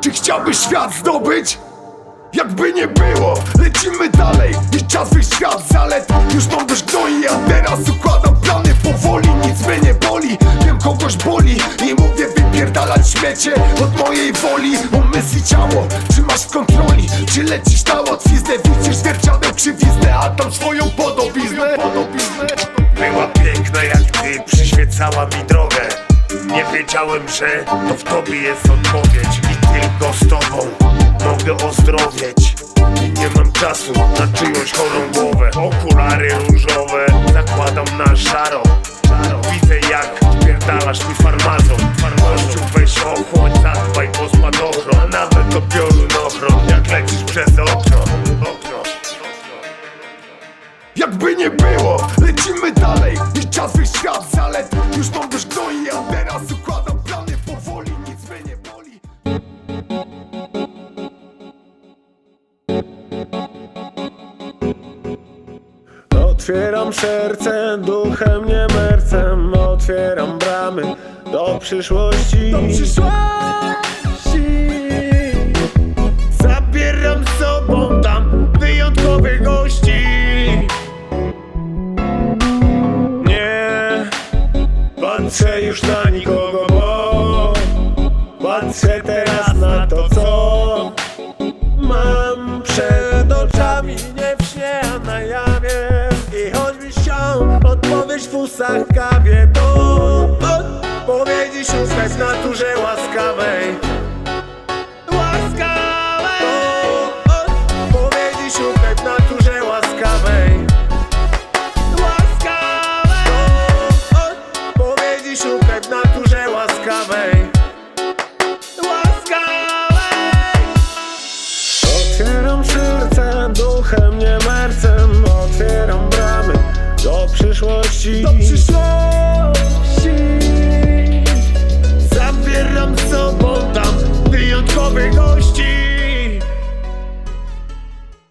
Czy chciałbyś świat zdobyć? Jakby nie było, lecimy dalej I czas wyjść świat zalet Już mam dość gnoi, a teraz układam plany. Powoli Nic mnie nie boli, wiem kogoś boli Od mojej woli Umysł i ciało, trzymasz w kontroli Czy lecisz na łatwiznę, widzisz zwierciadeł krzywiznę A tam swoją podobiznę, podobiznę. Była piękna jak ty, przyświecała mi drogę. Nie wiedziałem, że to w tobie jest odpowiedź. I tylko z tobą mogę ozdrowieć. I nie mam czasu na czyjąś chorą głowę. Okulary różowe zakładam na szaro. Widzę jak pierdalasz mi farmazon Gościu weź ochłoń, zadbaj o spadochron. A nawet do piorunochron Jak lecisz przez okno. Jakby nie było, lecimy dalej. I czas świat zalet Już mam dość Otwieram serce, duchem nie mercem. Otwieram bramy do przyszłości. Do przyszłości. Zabieram z sobą tam wyjątkowych gości. Nie patrzę już na nikogo, bo Patrzę teraz na to, co Mam przed oczami. Nie wśnie, a na chciał odpowiedź w ustach kawie To odpowiedzi szukać w naturze łaskawej. Łaskawej! To odpowiedzi szukać naturze łaskawej. Łaskawej! To odpowiedzi szukać w naturze łaskawej